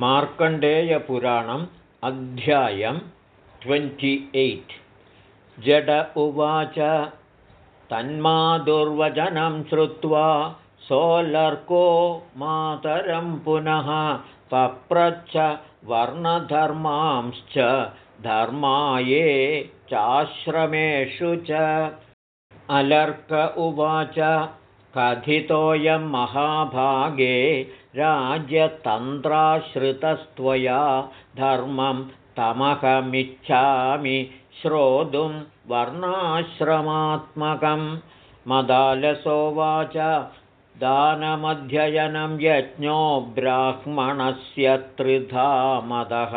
मार्कण्डेयपुराणम् अध्यायं twenty eight. जड उवाच तन्मादुर्वचनं श्रुत्वा सोलर्को मातरं पुनः पप्रच्छ वर्णधर्मांश्च धर्माये चाश्रमेषु च। अलर्क उवाच कथितोऽयं महाभागे राज्यतन्त्राश्रितस्त्वया धर्मं तमहमिच्छामि श्रोतुं वर्णाश्रमात्मकं मदालसोवाच दानमध्ययनं यज्ञो ब्राह्मणस्य त्रिधा मदः।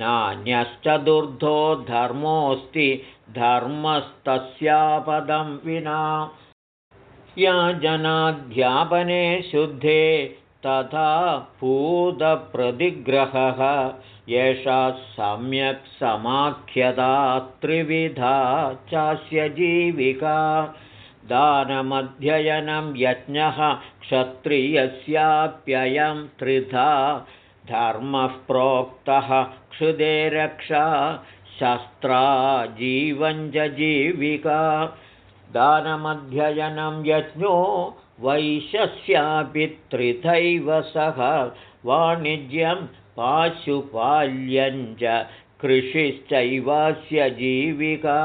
नान्यश्चतुर्धो धर्मोऽस्ति धर्मस्तस्यापदं विना या जनाध्यापने शुद्धे तथा पूतप्रतिग्रहः। एषा सम्यक् समाख्यता त्रिविधा चास्य जीविका दानमध्ययनं यज्ञः क्षत्रियस्याप्ययं त्रिधा। धर्मः प्रोक्तः क्षुदे रक्षा शस्त्रा जीविका दानमध्ययनं यज्ञो वैशस्यापि त्रिथैव सह वाणिज्यं पाशुपाल्यञ्च कृषिश्चैवास्य जीविका।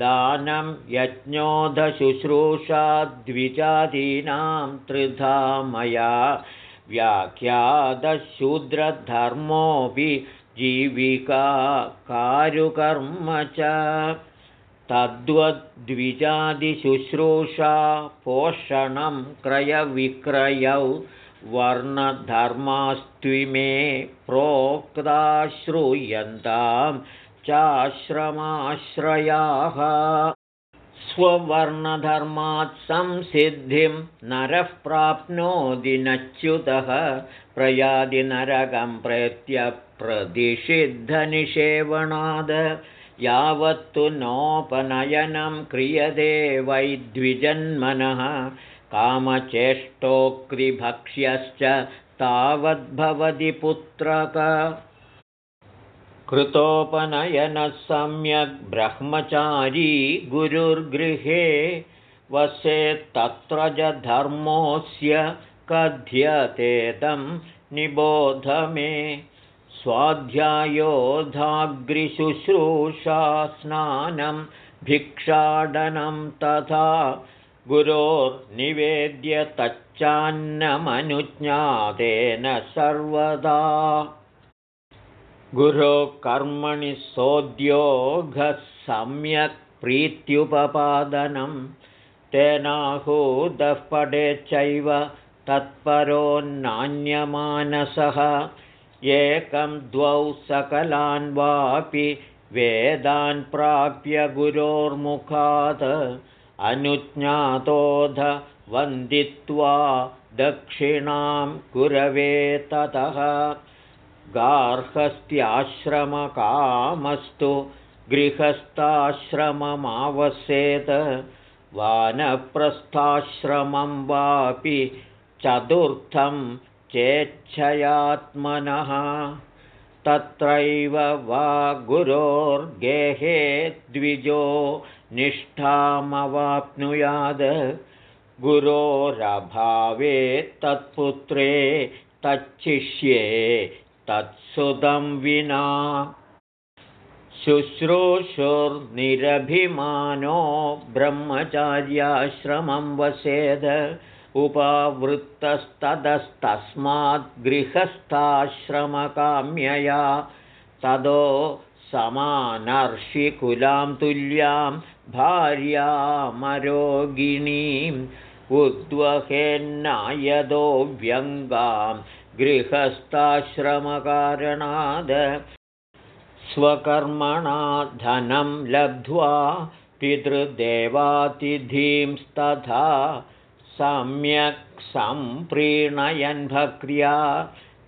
दानं यज्ञोधशुश्रूषा द्विजातीनां त्रिधा मया व्याख्यातशूद्रधर्मोऽपि जीविका कारुकर्म च तद्वद्विजादिशुश्रूषा पोषणं क्रयविक्रयौ वर्णधर्मास्त्विमे प्रोक्ता श्रूयन्तां चाश्रमाश्रयाः। स्ववर्णधर्मात् संसिद्धिं नरः प्राप्नोति नच्युतः प्रयादिनरकं प्रेत्य प्रतिषिद्धनिषेवणाद यावत्तु नोपनयनं क्रियते वैद्विजन्मनः कामचेष्टोक्तिभक्ष्यश्च तावद्भवति पुत्रक। कृतोपनयनः सम्यग् ब्रह्मचारी गुरुर्गृहे वसेत्तत्र च धर्मोऽस्य कथ्यतेदं निबोध मे स्वाध्यायोधाग्रिशुश्रूषा स्नानं भिक्षाटनं तथा गुरोर्निवेद्य तच्चान्नमनुज्ञातेन सर्वदा। गुरो कर्मणि सोद्योगः सम्यक् प्रीत्युपपादनं तेनाहूदः पडेच्चैव तत्परोन्नान्यमानसः एकं द्वौ सकलान् वापि वेदान् प्राप्य गुरोर्मुखात् अनुज्ञातोध वन्दित्वा दक्षिणां गुरवे ततः गार्हस्थ्याश्रमकामस्तु गृहस्थाश्रममावसेत् वानप्रस्थाश्रमं वापि चतुर्थं चेच्छयात्मनः तत्रैव वा गुरोर्गेहे द्विजो निष्ठामवाप्नुयाद गुरोरभावे तत्पुत्रे तच्छिष्ये तत्सुतं विना। शुश्रूषुर्निरभिमानो ब्रह्मचार्याश्रमं वसेद उपावृत्तस्ततस्तस्मात् गृहस्थाश्रमकाम्यया तदो समानर्षिकुलां तुल्यां भार्यामरोगिणीम् उद्वहेन्नायदो व्यङ्गां गृहस्थाश्रमकारणाद् स्वकर्मणा धनं लब्ध्वा पितृदेवातिथींस्तथा सम्यक् सम्प्रीणयन् भक्र्या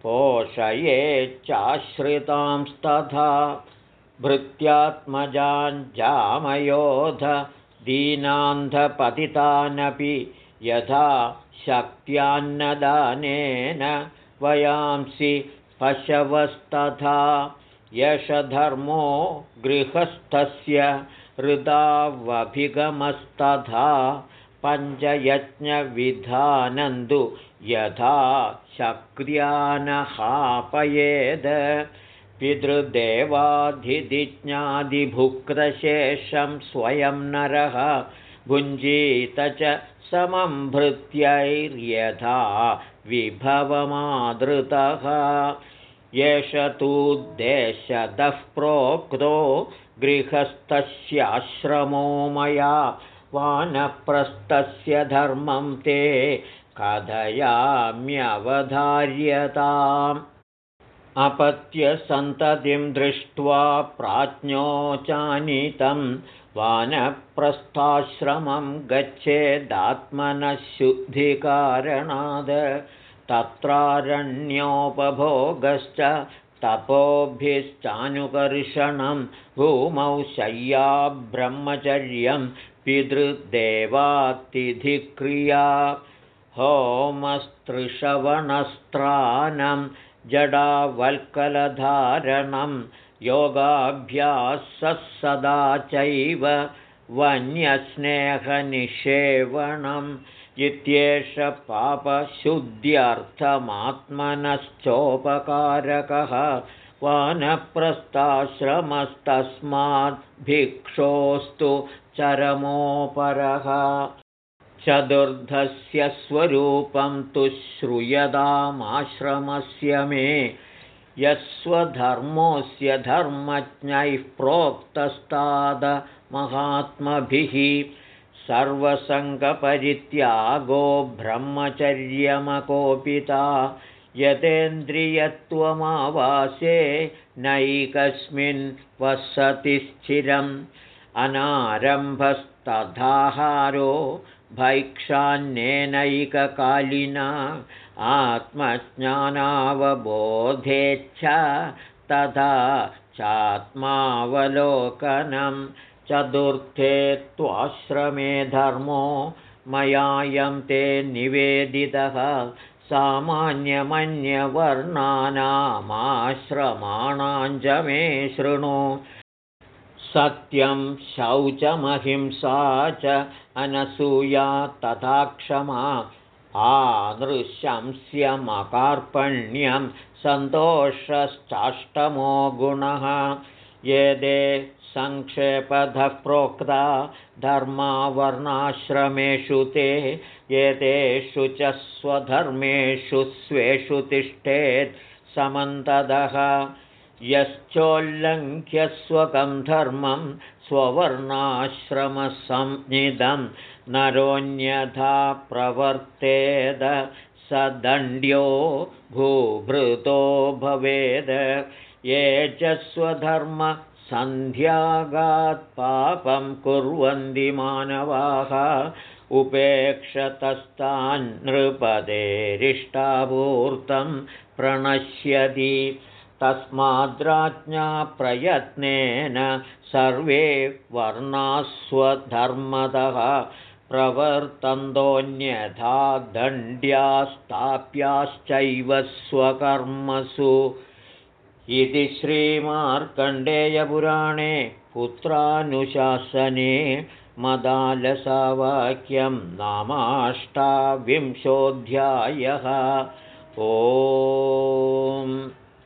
पोषयेच्चाश्रितांस्तथा भृत्यात्मजाञ्जामयोध दीनान्धपतितानपि यथा शक्त्यान्नदानेन वयांसि पशवस्तथा यशधर्मो गृहस्थस्य हृदावभिगमस्तथा पञ्चयज्ञविधानन्दु यथा शक्र्यानहापयेद् पितृदेवाधिदिज्ञादिभुक्रशेषं स्वयं नरः भुञ्जीत च समं भृत्यैर्यथा विभवमादृतः। एष तूद्देशतः प्रोक्तो गृहस्थस्याश्रमो मया वानप्रस्थस्य धर्मं ते कथयाम्यवधार्यताम्। अपत्यसन्ततिं दृष्ट्वा प्राज्ञोचानितं वानप्रस्थाश्रमं गच्छेदात्मनः तत्रारण्योपभोगश्च तपोभिश्चानुकर्षणं भूमौ शय्याब्रह्मचर्यं पितृदेवातिथिक्रिया। होमस्तृषवणस्त्रानं जडावल्कलधारणं योगाभ्यासः सदा चैव वन्यस्नेहनिषेवणम् इत्येष पापशुद्ध्यर्थमात्मनश्चोपकारकः वानप्रस्थाश्रमस्तस्माद् भिक्षोस्तु चरमोपरः। चतुर्धस्य स्वरूपं तु श्रूयतामाश्रमस्य मे। यस्वधर्मोऽस्य धर्मज्ञैः प्रोक्तस्तादमहात्मभिः सर्वसङ्गपरित्यागो ब्रह्मचर्यमकोपिता यतेन्द्रियत्वमावासे नैकस्मिन् वसति स्थिरम् अनारम्भस्तथाहारो भैक्षान्येनैककालिना आत्मज्ञानावबोधेच्छा तथा चात्मावलोकनम् चतुर्थे त्वाश्रमे धर्मो मयायं ते निवेदितः सामान्यमन्यवर्णानामाश्रमाणाञ्च मे शृणु। सत्यं शौचमहिंसा च अनसूया तथा क्षमा। आदृशंस्यमकार्पण्यं सन्तोषश्चाष्टमो गुणः यदे सङ्क्षेपधः प्रोक्ता धर्मावर्णाश्रमेषु ते एतेषु च स्वधर्मेषु स्वेषु तिष्ठेत् समन्तदः। यश्चोल्लङ्घ्यस्वकं धर्मं स्ववर्णाश्रमसंज्ञितं नरोऽन्यथा प्रवर्तेद स दण्ड्यो भूभृतो भवेद ये च स्वधर्म सन्ध्यागात्पापं कुर्वन्ति मानवाः। उपेक्षतस्तान् नृपदेरिष्टापूर्तं प्रणश्यति। तस्माद्राज्ञाप्रयत्नेन सर्वे वर्णास्वधर्मतः प्रवर्तन्तोऽन्यथा दण्ड्यास्ताप्याश्चैव स्वकर्मसु इति श्रीमार्कण्डेयपुराणे पुत्रानुशासने मदालसावाक्यं नामाष्टाविंशोऽध्यायः। ओ